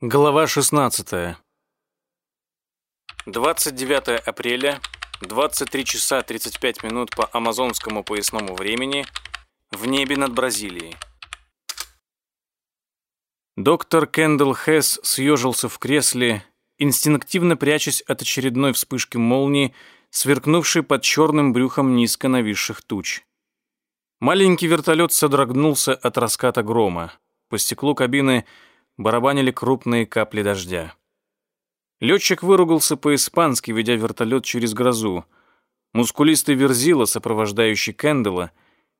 Глава 16. 29 апреля, 23 часа 35 минут по амазонскому поясному времени, в небе над Бразилией. Доктор Кендалл Хесс съежился в кресле, инстинктивно прячась от очередной вспышки молнии, сверкнувшей под черным брюхом низко нависших туч. Маленький вертолет содрогнулся от раската грома. По стеклу кабины – барабанили крупные капли дождя. Летчик выругался по-испански, ведя вертолет через грозу. Мускулистый верзила, сопровождающий Кэндала,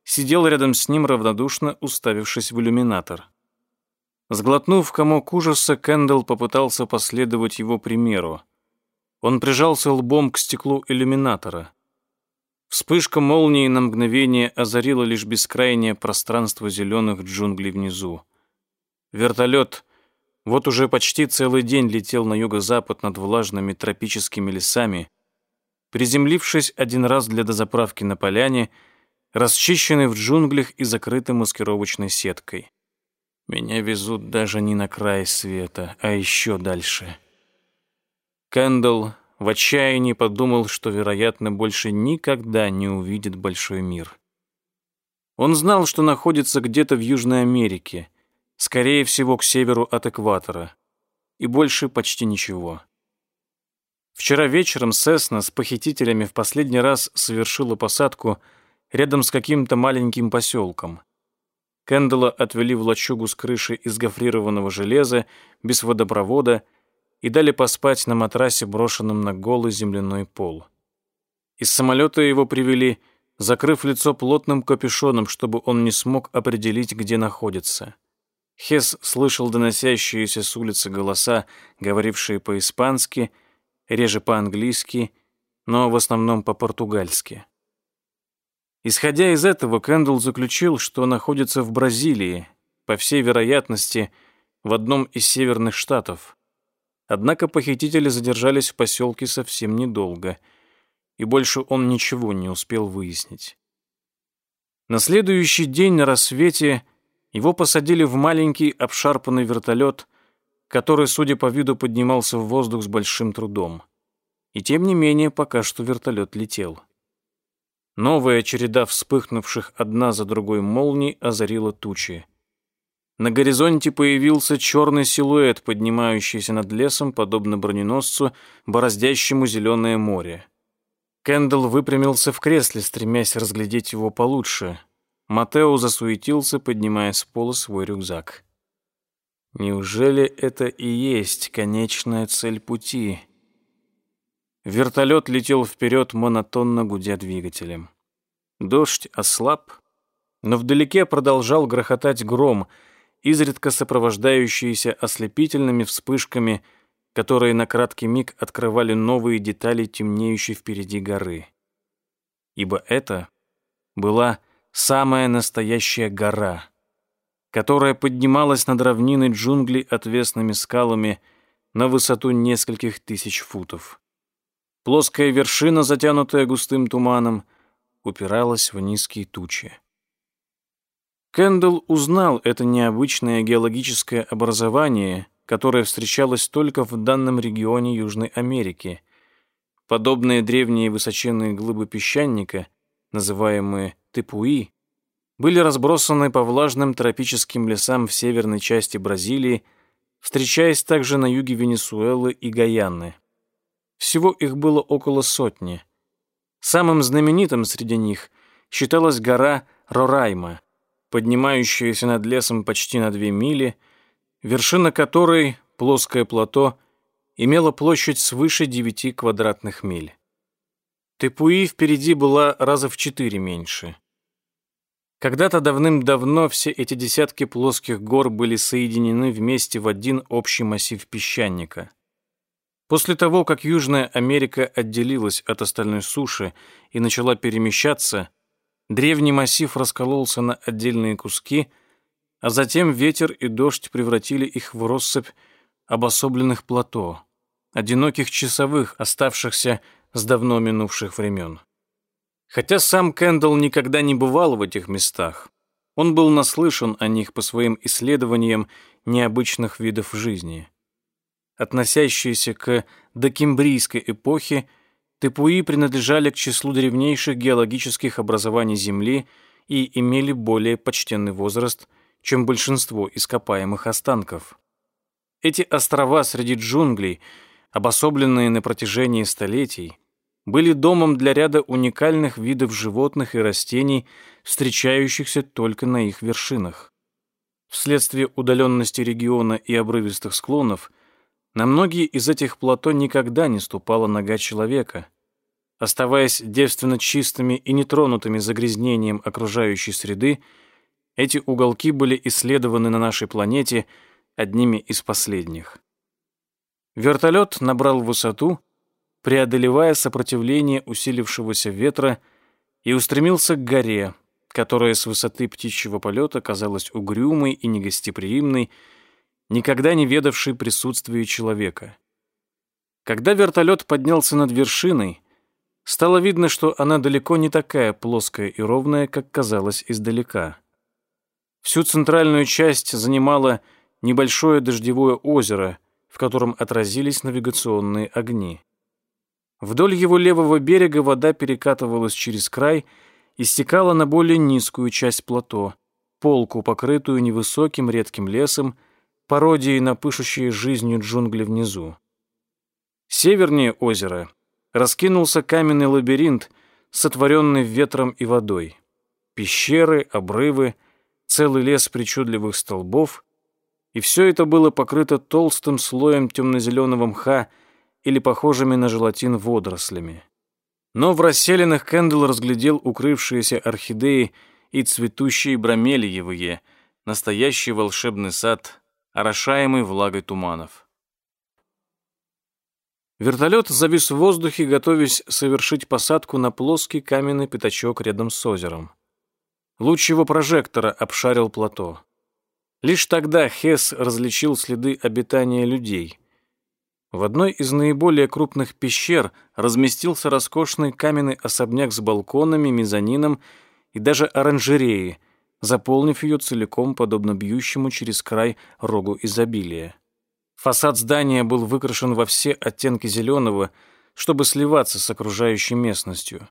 сидел рядом с ним, равнодушно уставившись в иллюминатор. Сглотнув комок ужаса, Кэндалл попытался последовать его примеру. Он прижался лбом к стеклу иллюминатора. Вспышка молнии на мгновение озарила лишь бескрайнее пространство зеленых джунглей внизу. Вертолет вот уже почти целый день летел на юго-запад над влажными тропическими лесами, приземлившись один раз для дозаправки на поляне, расчищенной в джунглях и закрытой маскировочной сеткой. Меня везут даже не на край света, а еще дальше. Кэндалл в отчаянии подумал, что, вероятно, больше никогда не увидит большой мир. Он знал, что находится где-то в Южной Америке — скорее всего, к северу от экватора. И больше почти ничего. Вчера вечером Сесна с похитителями в последний раз совершила посадку рядом с каким-то маленьким поселком. Кэндала отвели в лачугу с крыши из гофрированного железа, без водопровода, и дали поспать на матрасе, брошенном на голый земляной пол. Из самолета его привели, закрыв лицо плотным капюшоном, чтобы он не смог определить, где находится. Хес слышал доносящиеся с улицы голоса, говорившие по-испански, реже по-английски, но в основном по-португальски. Исходя из этого, Кэндл заключил, что находится в Бразилии, по всей вероятности, в одном из северных штатов. Однако похитители задержались в поселке совсем недолго, и больше он ничего не успел выяснить. На следующий день на рассвете – его посадили в маленький обшарпанный вертолет, который, судя по виду, поднимался в воздух с большим трудом. И тем не менее, пока что вертолет летел. Новая череда вспыхнувших одна за другой молний озарила тучи. На горизонте появился черный силуэт, поднимающийся над лесом, подобно броненосцу, бороздящему зеленое море. Кэндалл выпрямился в кресле, стремясь разглядеть его получше, Матео засуетился, поднимая с пола свой рюкзак. Неужели это и есть конечная цель пути? Вертолет летел вперед, монотонно гудя двигателем. Дождь ослаб, но вдалеке продолжал грохотать гром, изредка сопровождающийся ослепительными вспышками, которые на краткий миг открывали новые детали темнеющей впереди горы. Ибо это была самая настоящая гора, которая поднималась над равниной джунглей отвесными скалами на высоту нескольких тысяч футов. Плоская вершина, затянутая густым туманом, упиралась в низкие тучи. Кэндалл узнал это необычное геологическое образование, которое встречалось только в данном регионе Южной Америки. Подобные древние высоченные глыбы песчаника, называемые тепуи были разбросаны по влажным тропическим лесам в северной части Бразилии, встречаясь также на юге Венесуэлы и Гаяны. Всего их было около сотни. Самым знаменитым среди них считалась гора Рорайма, поднимающаяся над лесом почти на две мили, вершина которой, плоское плато, имела площадь свыше девяти квадратных миль. Тепуи впереди была раза в четыре меньше. Когда-то давным-давно все эти десятки плоских гор были соединены вместе в один общий массив песчаника. После того, как Южная Америка отделилась от остальной суши и начала перемещаться, древний массив раскололся на отдельные куски, а затем ветер и дождь превратили их в россыпь обособленных плато, одиноких часовых, оставшихся с давно минувших времен. Хотя сам Кэндалл никогда не бывал в этих местах, он был наслышан о них по своим исследованиям необычных видов жизни. относящиеся к докембрийской эпохе, Тепуи принадлежали к числу древнейших геологических образований Земли и имели более почтенный возраст, чем большинство ископаемых останков. Эти острова среди джунглей, обособленные на протяжении столетий, были домом для ряда уникальных видов животных и растений, встречающихся только на их вершинах. Вследствие удаленности региона и обрывистых склонов, на многие из этих плато никогда не ступала нога человека. Оставаясь девственно чистыми и нетронутыми загрязнением окружающей среды, эти уголки были исследованы на нашей планете одними из последних. Вертолет набрал высоту, преодолевая сопротивление усилившегося ветра, и устремился к горе, которая с высоты птичьего полета казалась угрюмой и негостеприимной, никогда не ведавшей присутствия человека. Когда вертолет поднялся над вершиной, стало видно, что она далеко не такая плоская и ровная, как казалось издалека. Всю центральную часть занимало небольшое дождевое озеро, в котором отразились навигационные огни. Вдоль его левого берега вода перекатывалась через край и стекала на более низкую часть плато, полку, покрытую невысоким редким лесом, пародией на пышущие жизнью джунгли внизу. Севернее озера раскинулся каменный лабиринт, сотворенный ветром и водой. Пещеры, обрывы, целый лес причудливых столбов, и все это было покрыто толстым слоем темно-зеленого мха или похожими на желатин водорослями. Но в расселенных Кэндл разглядел укрывшиеся орхидеи и цветущие бромелиевые, настоящий волшебный сад, орошаемый влагой туманов. Вертолет завис в воздухе, готовясь совершить посадку на плоский каменный пятачок рядом с озером. Луч его прожектора обшарил плато. Лишь тогда Хесс различил следы обитания людей. В одной из наиболее крупных пещер разместился роскошный каменный особняк с балконами, мезонином и даже оранжереей, заполнив ее целиком, подобно бьющему через край рогу изобилия. Фасад здания был выкрашен во все оттенки зеленого, чтобы сливаться с окружающей местностью.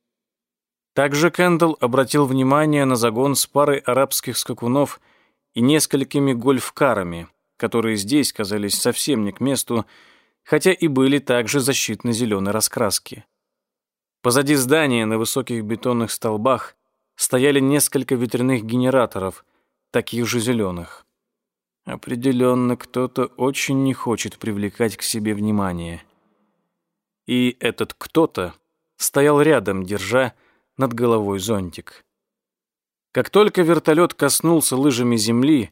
Также Кэндалл обратил внимание на загон с парой арабских скакунов и несколькими гольфкарами, которые здесь казались совсем не к месту, хотя и были также защитно-зеленой раскраски. Позади здания на высоких бетонных столбах стояли несколько ветряных генераторов, таких же зеленых. Определенно, кто-то очень не хочет привлекать к себе внимание. И этот кто-то стоял рядом, держа над головой зонтик. Как только вертолет коснулся лыжами земли,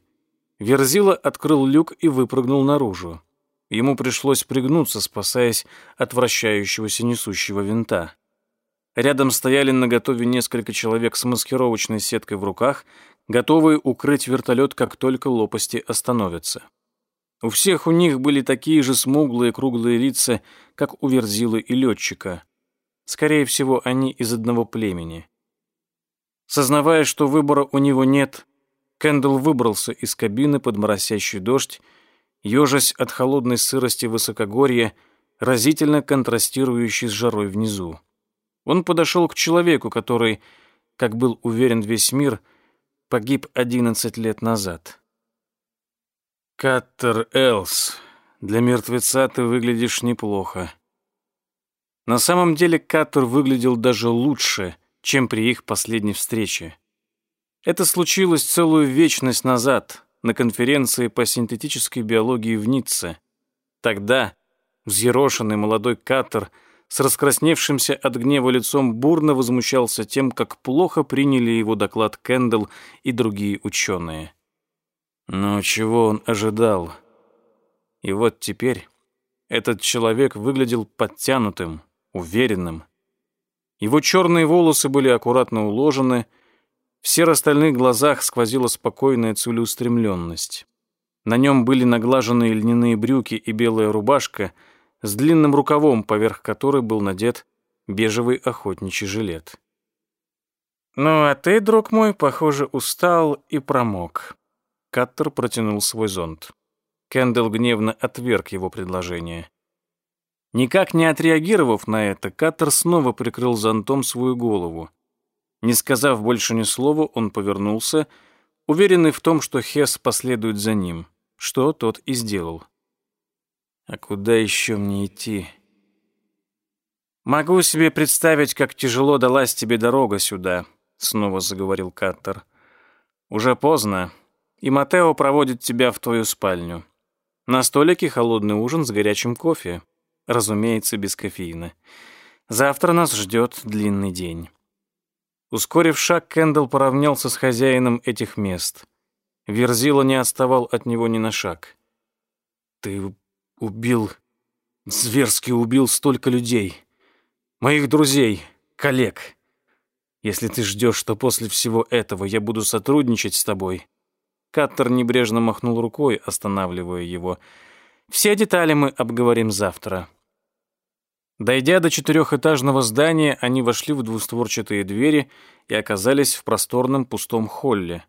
Верзила открыл люк и выпрыгнул наружу. Ему пришлось пригнуться, спасаясь от вращающегося несущего винта. Рядом стояли наготове несколько человек с маскировочной сеткой в руках, готовые укрыть вертолет, как только лопасти остановятся. У всех у них были такие же смуглые круглые лица, как у Верзилы и летчика. Скорее всего, они из одного племени. Сознавая, что выбора у него нет, Кэндл выбрался из кабины под моросящий дождь, ежась от холодной сырости высокогорья, разительно контрастирующей с жарой внизу. Он подошел к человеку, который, как был уверен весь мир, — погиб 11 лет назад. Каттер Элс, для мертвеца ты выглядишь неплохо. На самом деле Каттер выглядел даже лучше, чем при их последней встрече. Это случилось целую вечность назад на конференции по синтетической биологии в Ницце. Тогда взъерошенный молодой Каттер – с раскрасневшимся от гнева лицом бурно возмущался тем, как плохо приняли его доклад Кендалл и другие ученые. Но чего он ожидал? И вот теперь этот человек выглядел подтянутым, уверенным. Его черные волосы были аккуратно уложены, в серо-стальных глазах сквозила спокойная целеустремленность. На нем были наглаженные льняные брюки и белая рубашка — с длинным рукавом, поверх которой был надет бежевый охотничий жилет. «Ну, а ты, друг мой, похоже, устал и промок». Каттер протянул свой зонт. Кендалл гневно отверг его предложение. Никак не отреагировав на это, Каттер снова прикрыл зонтом свою голову. Не сказав больше ни слова, он повернулся, уверенный в том, что Хес последует за ним, что тот и сделал. «А куда еще мне идти?» «Могу себе представить, как тяжело далась тебе дорога сюда», — снова заговорил Каттер. «Уже поздно, и Матео проводит тебя в твою спальню. На столике холодный ужин с горячим кофе, разумеется, без кофеина. Завтра нас ждет длинный день». Ускорив шаг, Кендалл поравнялся с хозяином этих мест. Верзила не отставал от него ни на шаг. «Ты убил, зверски убил столько людей моих друзей, коллег. Если ты ждешь, что после всего этого я буду сотрудничать с тобой...» Каттер небрежно махнул рукой, останавливая его. «Все детали мы обговорим завтра». Дойдя до четырехэтажного здания, они вошли в двустворчатые двери и оказались в просторном пустом холле.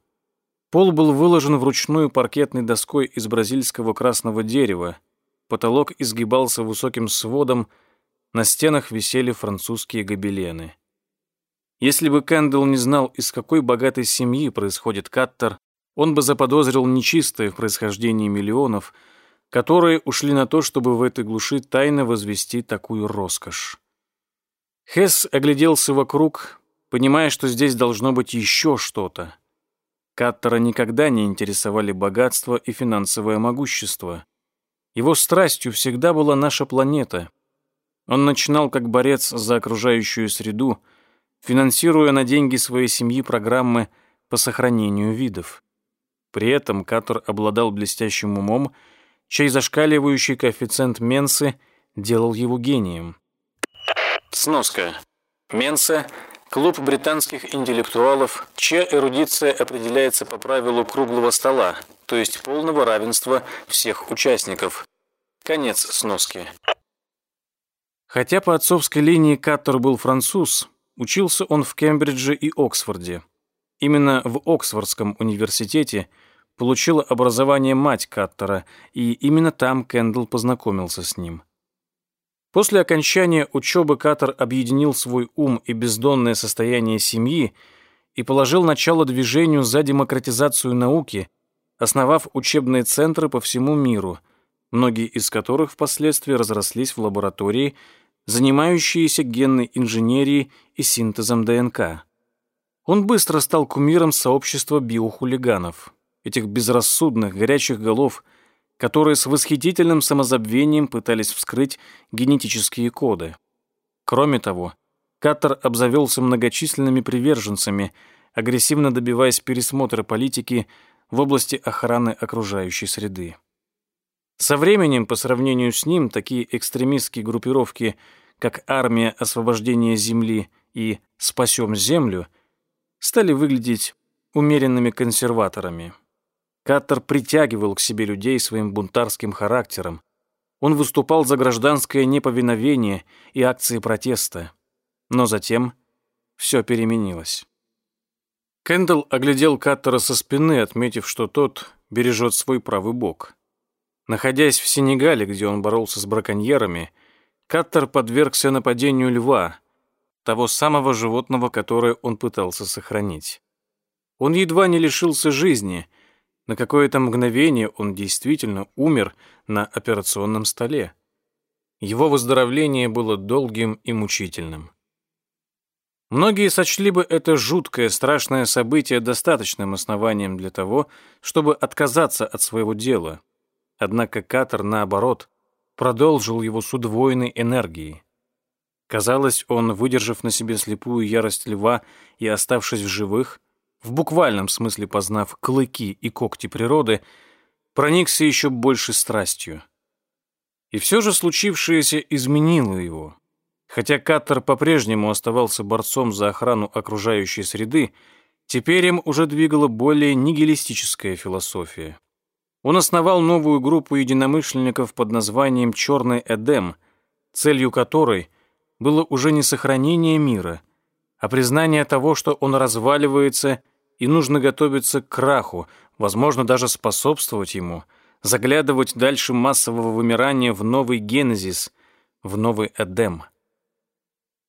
Пол был выложен вручную паркетной доской из бразильского красного дерева. Потолок изгибался высоким сводом, на стенах висели французские гобелены. Если бы Кэндалл не знал, из какой богатой семьи происходит Каттер, он бы заподозрил нечистое в происхождении миллионов, которые ушли на то, чтобы в этой глуши тайно возвести такую роскошь. Хесс огляделся вокруг, понимая, что здесь должно быть еще что-то. Каттера никогда не интересовали богатство и финансовое могущество. Его страстью всегда была наша планета, он начинал как борец за окружающую среду, финансируя на деньги своей семьи программы по сохранению видов. При этом Катор обладал блестящим умом, чей зашкаливающий коэффициент Менсы делал его гением. Сноска. Менса – клуб британских интеллектуалов, чья эрудиция определяется по правилу круглого стола, то есть полного равенства всех участников. Конец сноски. Хотя по отцовской линии Каттер был француз, учился он в Кембридже и Оксфорде. Именно в Оксфордском университете получила образование мать Каттера, и именно там Кендалл познакомился с ним. После окончания учебы Каттер объединил свой ум и бездонное состояние семьи и положил начало движению за демократизацию науки, основав учебные центры по всему миру, многие из которых впоследствии разрослись в лаборатории, занимающиеся генной инженерией и синтезом ДНК. Он быстро стал кумиром сообщества биохулиганов, этих безрассудных, горячих голов, которые с восхитительным самозабвением пытались вскрыть генетические коды. Кроме того, Каттер обзавелся многочисленными приверженцами, агрессивно добиваясь пересмотра политики в области охраны окружающей среды. Со временем, по сравнению с ним, такие экстремистские группировки, как Армия освобождения Земли и «Спасем Землю», стали выглядеть умеренными консерваторами. Каттер притягивал к себе людей своим бунтарским характером. Он выступал за гражданское неповиновение и акции протеста. Но затем все переменилось. Кендалл оглядел Каттера со спины, отметив, что тот бережет свой правый бок. Находясь в Сенегале, где он боролся с браконьерами, Каттер подвергся нападению льва, того самого животного, которое он пытался сохранить. Он едва не лишился жизни. На какое-то мгновение он действительно умер на операционном столе. Его выздоровление было долгим и мучительным. Многие сочли бы это жуткое, страшное событие достаточным основанием для того, чтобы отказаться от своего дела — Однако Катер, наоборот, продолжил его с удвоенной энергией. Казалось, он, выдержав на себе слепую ярость льва и оставшись в живых, в буквальном смысле познав клыки и когти природы, проникся еще больше страстью. И все же случившееся изменило его. Хотя Каттер по-прежнему оставался борцом за охрану окружающей среды, теперь им уже двигала более нигилистическая философия. Он основал новую группу единомышленников под названием «Черный Эдем», целью которой было уже не сохранение мира, а признание того, что он разваливается и нужно готовиться к краху, возможно, даже способствовать ему, заглядывать дальше массового вымирания в новый генезис, в новый Эдем.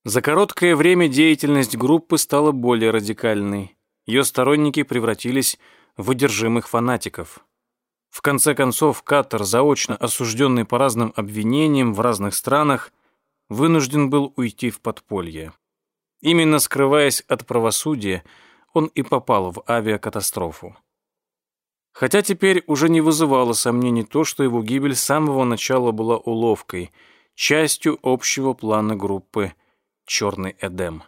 За короткое время деятельность группы стала более радикальной. Ее сторонники превратились в одержимых фанатиков. В конце концов, Катар, заочно осужденный по разным обвинениям в разных странах, вынужден был уйти в подполье. Именно скрываясь от правосудия, он и попал в авиакатастрофу. Хотя теперь уже не вызывало сомнений то, что его гибель с самого начала была уловкой, частью общего плана группы «Черный Эдем».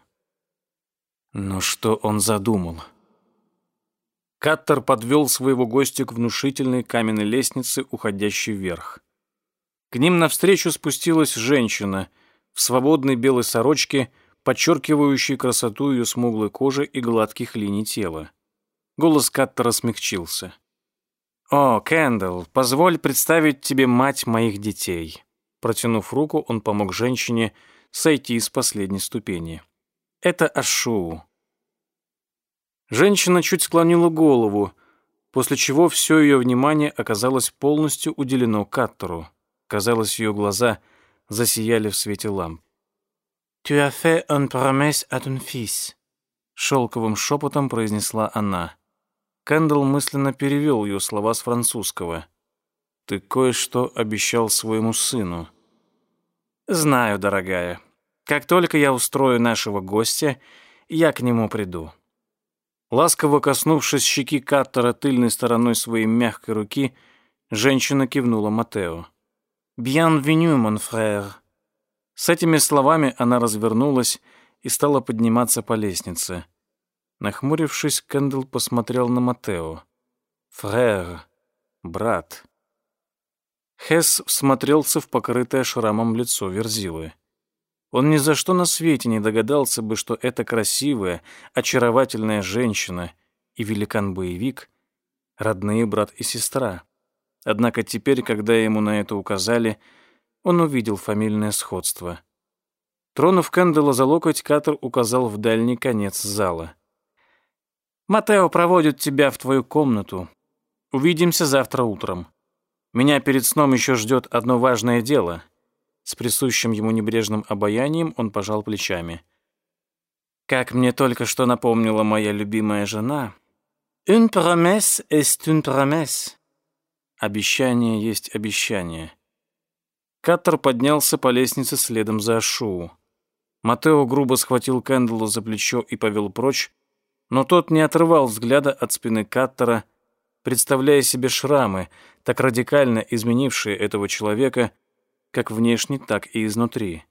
Но что он задумал? Каттер подвел своего гостя к внушительной каменной лестнице, уходящей вверх. К ним навстречу спустилась женщина в свободной белой сорочке, подчеркивающей красоту ее смуглой кожи и гладких линий тела. Голос Каттера смягчился. «О, Кэндалл, позволь представить тебе мать моих детей». Протянув руку, он помог женщине сойти с последней ступени. «Это Ашу, Женщина чуть склонила голову, после чего все ее внимание оказалось полностью уделено Каттеру. Казалось, ее глаза засияли в свете ламп. «Tu as fait une promesse à ton fils», — шелковым шепотом произнесла она. Кэндалл мысленно перевел ее слова с французского. «Ты кое-что обещал своему сыну». «Знаю, дорогая. Как только я устрою нашего гостя, я к нему приду». Ласково коснувшись щеки Каттера тыльной стороной своей мягкой руки, женщина кивнула Матео. «Bienvenue, mon frère». С этими словами она развернулась и стала подниматься по лестнице. Нахмурившись, Кэндл посмотрел на Матео. «Фрère, брат». Хесс всмотрелся в покрытое шрамом лицо Верзилы. Он ни за что на свете не догадался бы, что эта красивая, очаровательная женщина и великан-боевик — родные брат и сестра. Однако теперь, когда ему на это указали, он увидел фамильное сходство. Тронув Кэндала за локоть, Катер указал в дальний конец зала. «Матео проводит тебя в твою комнату. Увидимся завтра утром. Меня перед сном еще ждет одно важное дело. С присущим ему небрежным обаянием он пожал плечами. «Как мне только что напомнила моя любимая жена, «Une promesse est une promesse». Обещание есть обещание. Каттер поднялся по лестнице следом за Шоу. Матео грубо схватил Кэндалла за плечо и повел прочь, но тот не отрывал взгляда от спины Каттера, представляя себе шрамы, так радикально изменившие этого человека, как внешне, так и изнутри.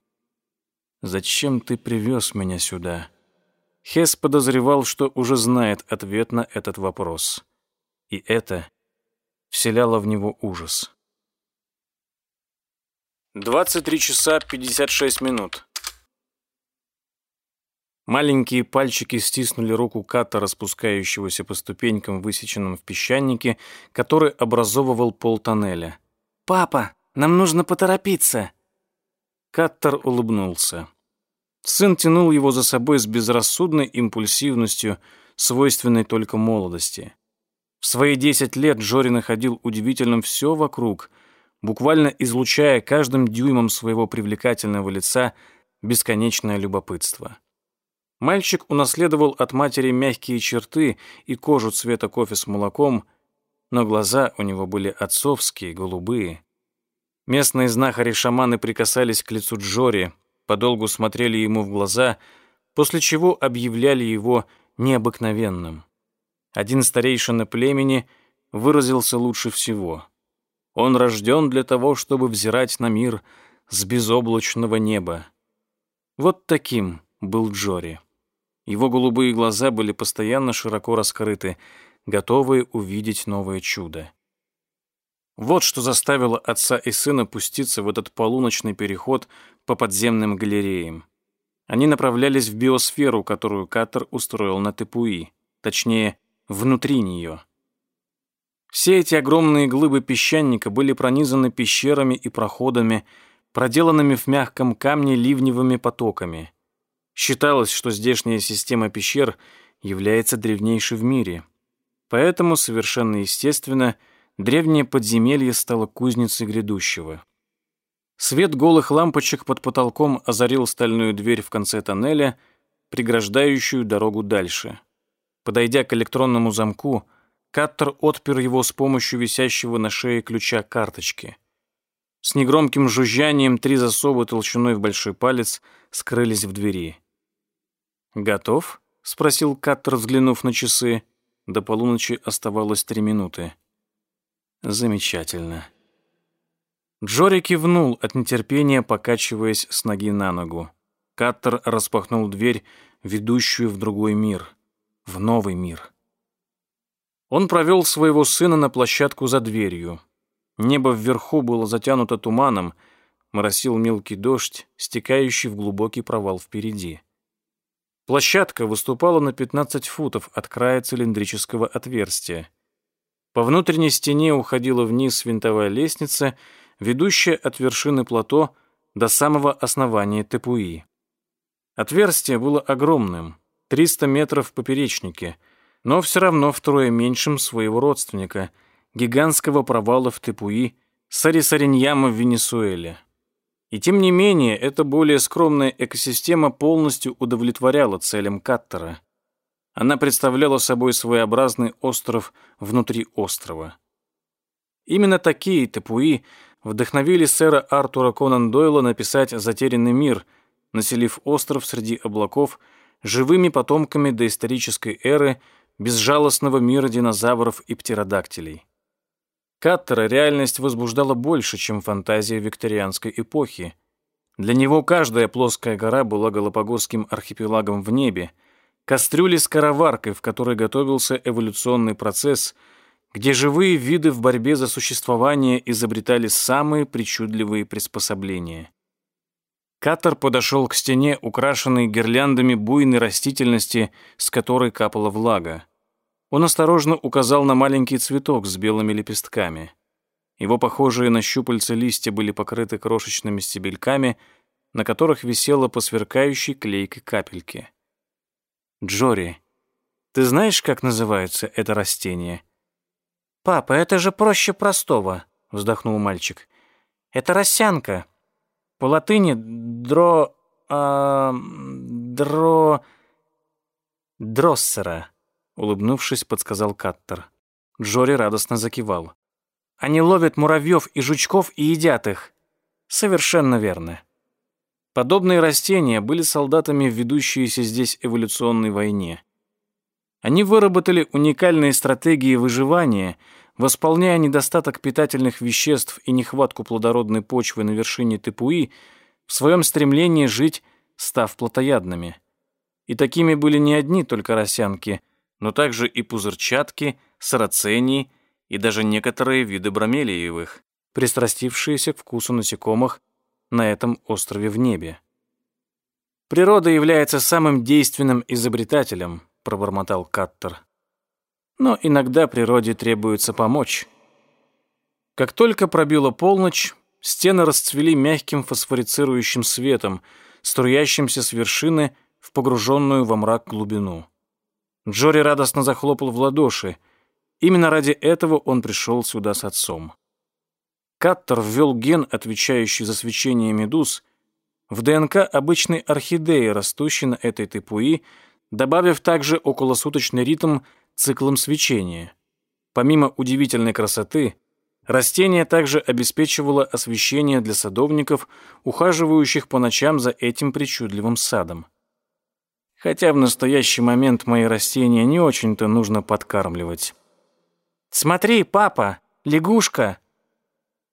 «Зачем ты привез меня сюда?» Хес подозревал, что уже знает ответ на этот вопрос. И это вселяло в него ужас. 23 часа 56 минут. Маленькие пальчики стиснули руку Ката, распускающегося по ступенькам, высеченным в песчанике, который образовывал пол тоннеля. «Папа!» Нам нужно поторопиться». Каттер улыбнулся. Сын тянул его за собой с безрассудной импульсивностью, свойственной только молодости. В свои десять лет Джори находил удивительным все вокруг, буквально излучая каждым дюймом своего привлекательного лица бесконечное любопытство. Мальчик унаследовал от матери мягкие черты и кожу цвета кофе с молоком, но глаза у него были отцовские, голубые. Местные знахари-шаманы прикасались к лицу Джори, подолгу смотрели ему в глаза, после чего объявляли его необыкновенным. Один старейшина племени выразился лучше всего. Он рожден для того, чтобы взирать на мир с безоблачного неба. Вот таким был Джори. Его голубые глаза были постоянно широко раскрыты, готовые увидеть новое чудо. Вот что заставило отца и сына пуститься в этот полуночный переход по подземным галереям. Они направлялись в биосферу, которую Катер устроил на Тепуи, точнее, внутри нее. Все эти огромные глыбы песчаника были пронизаны пещерами и проходами, проделанными в мягком камне ливневыми потоками. Считалось, что здешняя система пещер является древнейшей в мире. Поэтому совершенно естественно – древнее подземелье стало кузницей грядущего. Свет голых лампочек под потолком озарил стальную дверь в конце тоннеля, преграждающую дорогу дальше. Подойдя к электронному замку, Каттер отпер его с помощью висящего на шее ключа карточки. С негромким жужжанием три засова толщиной в большой палец скрылись в двери. «Готов?» — спросил Каттер, взглянув на часы. До полуночи оставалось три минуты. «Замечательно». Джори кивнул от нетерпения, покачиваясь с ноги на ногу. Каттер распахнул дверь, ведущую в другой мир, в новый мир. Он провел своего сына на площадку за дверью. Небо вверху было затянуто туманом, моросил мелкий дождь, стекающий в глубокий провал впереди. Площадка выступала на 15 футов от края цилиндрического отверстия. По внутренней стене уходила вниз винтовая лестница, ведущая от вершины плато до самого основания Тепуи. Отверстие было огромным, 300 метров в поперечнике — но все равно втрое меньшим своего родственника, гигантского провала в Тепуи, Сарисариньяма в Венесуэле. И тем не менее, эта более скромная экосистема полностью удовлетворяла целям Каттера. Она представляла собой своеобразный остров внутри острова. Именно такие Тепуи вдохновили сэра Артура Конан Дойла написать «Затерянный мир», населив остров среди облаков живыми потомками доисторической эры – безжалостного мира динозавров и птеродактилей. Каттера реальность возбуждала больше, чем фантазия викторианской эпохи. Для него каждая плоская гора была галапагосским архипелагом в небе, кастрюлей с караваркой, в которой готовился эволюционный процесс, где живые виды в борьбе за существование изобретали самые причудливые приспособления. Катер подошел к стене, украшенной гирляндами буйной растительности, с которой капала влага. Он осторожно указал на маленький цветок с белыми лепестками. Его похожие на щупальца листья были покрыты крошечными стебельками, на которых висела по сверкающей клейкой капельке. «Джори, ты знаешь, как называется это растение?» «Папа, это же проще простого», — вздохнул мальчик. «Это росянка. По латыни дро... А, дро... дроссера» улыбнувшись, подсказал Каттер. Джори радостно закивал. Они ловят муравьев и жучков и едят их. Совершенно верно. Подобные растения были солдатами в ведущейся здесь эволюционной войне. Они выработали уникальные стратегии выживания, восполняя недостаток питательных веществ и нехватку плодородной почвы на вершине Тепуи в своем стремлении жить, став плотоядными. И такими были не одни только росянки, но также и пузырчатки, сарацении и даже некоторые виды бромелиевых, пристрастившиеся к вкусу насекомых на этом острове в небе. «Природа является самым действенным изобретателем», — пробормотал Каттер. «Но иногда природе требуется помочь». Как только пробила полночь, стены расцвели мягким фосфорицирующим светом, струящимся с вершины в погруженную во мрак глубину. Джори радостно захлопал в ладоши. Именно ради этого он пришел сюда с отцом. Каттер ввел ген, отвечающий за свечение медуз, в ДНК обычной орхидеи, растущей на этой типуи, добавив также околосуточный ритм циклом свечения. Помимо удивительной красоты, растение также обеспечивало освещение для садовников, ухаживающих по ночам за этим причудливым садом хотя в настоящий момент мои растения не очень-то нужно подкармливать. «Смотри, папа, лягушка!»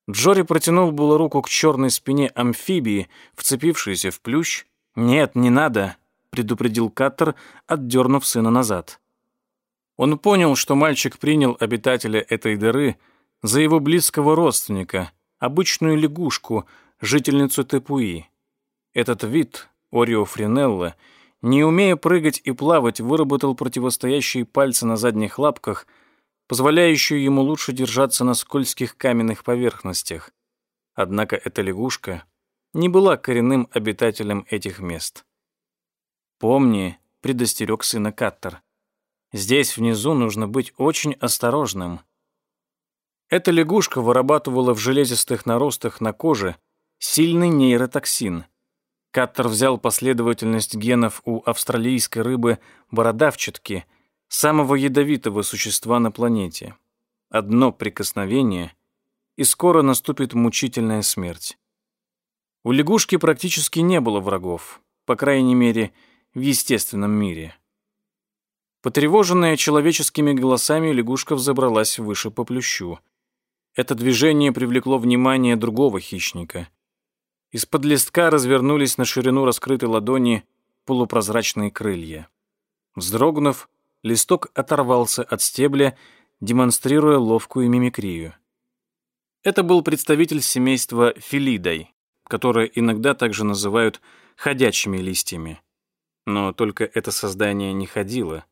Джори протянул было руку к черной спине амфибии, вцепившейся в плющ. «Нет, не надо», — предупредил Каттер, отдернув сына назад. Он понял, что мальчик принял обитателя этой дыры за его близкого родственника, обычную лягушку, жительницу Тепуи. Этот вид, Ориофринелла, — не умея прыгать и плавать, выработал противостоящие пальцы на задних лапках, позволяющие ему лучше держаться на скользких каменных поверхностях. Однако эта лягушка не была коренным обитателем этих мест. «Помни», — предостерег сына Каттер, — «здесь внизу нужно быть очень осторожным». Эта лягушка вырабатывала в железистых наростах на коже сильный нейротоксин. Каттер взял последовательность генов у австралийской рыбы бородавчатки, самого ядовитого существа на планете. Одно прикосновение, и скоро наступит мучительная смерть. У лягушки практически не было врагов, по крайней мере, в естественном мире. Потревоженная человеческими голосами, лягушка взобралась выше по плющу. Это движение привлекло внимание другого хищника. Из-под листка развернулись на ширину раскрытой ладони полупрозрачные крылья. Вздрогнув, листок оторвался от стебля, демонстрируя ловкую мимикрию. Это был представитель семейства филидай, которое иногда также называют ходячими листьями. Но только это создание не ходило.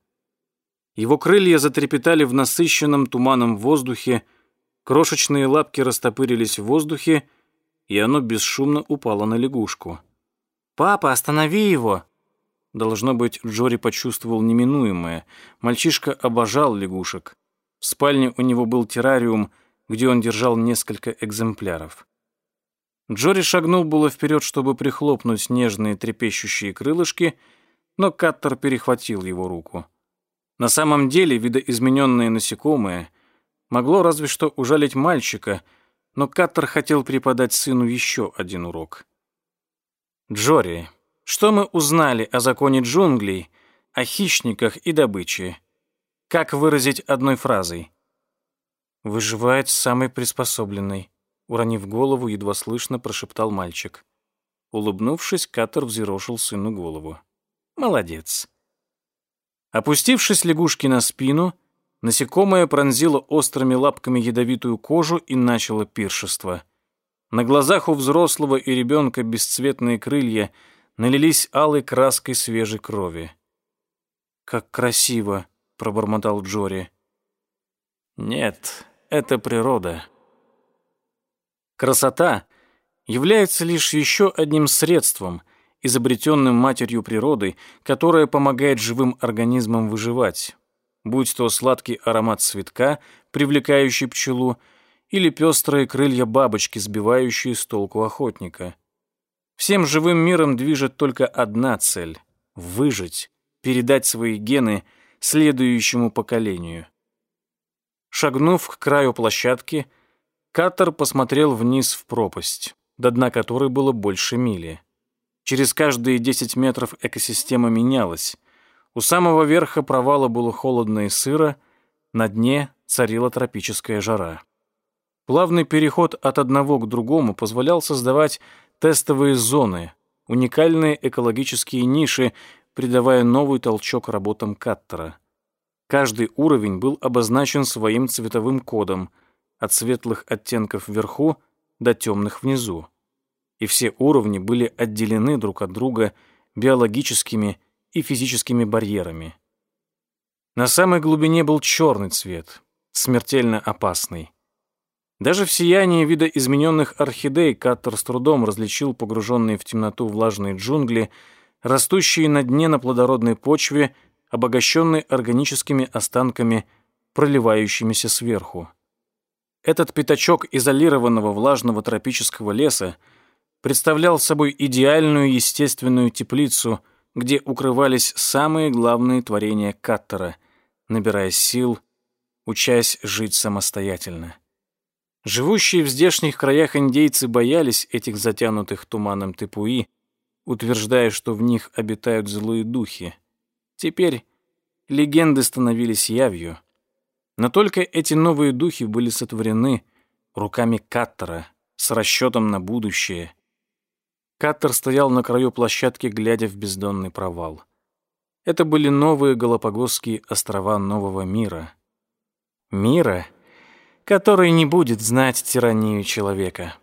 Его крылья затрепетали в насыщенном туманом воздухе, крошечные лапки растопырились в воздухе, и оно бесшумно упало на лягушку. «Папа, останови его!» Должно быть, Джори почувствовал неминуемое. Мальчишка обожал лягушек. В спальне у него был террариум, где он держал несколько экземпляров. Джори шагнул было вперед, чтобы прихлопнуть нежные трепещущие крылышки, но Каттер перехватил его руку. На самом деле, видоизмененное насекомое могло разве что ужалить мальчика — но Каттер хотел преподать сыну еще один урок. «Джори, что мы узнали о законе джунглей, о хищниках и добыче? Как выразить одной фразой?» «Выживает самый приспособленный», — уронив голову, едва слышно прошептал мальчик. Улыбнувшись, Каттер взъерошил сыну голову. «Молодец». Опустившись лягушки на спину, Насекомое пронзило острыми лапками ядовитую кожу и начало пиршество. На глазах у взрослого и ребенка бесцветные крылья налились алой краской свежей крови. «Как красиво!» — пробормотал Джори. «Нет, это природа». Красота является лишь еще одним средством, изобретенным матерью природы, которое помогает живым организмам выживать, будь то сладкий аромат цветка, привлекающий пчелу, или пестрые крылья бабочки, сбивающие с толку охотника. Всем живым миром движет только одна цель — выжить, передать свои гены следующему поколению. Шагнув к краю площадки, Каттер посмотрел вниз в пропасть, до дна которой было больше мили. Через каждые 10 метров экосистема менялась, у самого верха провала было холодно и сыро, на дне царила тропическая жара. Плавный переход от одного к другому позволял создавать тестовые зоны, уникальные экологические ниши, придавая новый толчок работам каттера. Каждый уровень был обозначен своим цветовым кодом, от светлых оттенков вверху до темных внизу. И все уровни были отделены друг от друга биологическими и физическими барьерами. На самой глубине был черный цвет, смертельно опасный. Даже в сиянии вида измененных орхидей Каттер с трудом различил погруженные в темноту влажные джунгли, растущие на дне на плодородной почве, обогащенные органическими останками, проливающимися сверху. Этот пятачок изолированного влажного тропического леса представлял собой идеальную естественную теплицу – где укрывались самые главные творения Каттера, набирая сил, учась жить самостоятельно. Живущие в здешних краях индейцы боялись этих затянутых туманом тепуи, утверждая, что в них обитают злые духи. Теперь легенды становились явью. Но только эти новые духи были сотворены руками Каттера с расчетом на будущее Каттер стоял на краю площадки, глядя в бездонный провал. Это были новые Галапагосские острова нового мира. Мира, который не будет знать тиранию человека.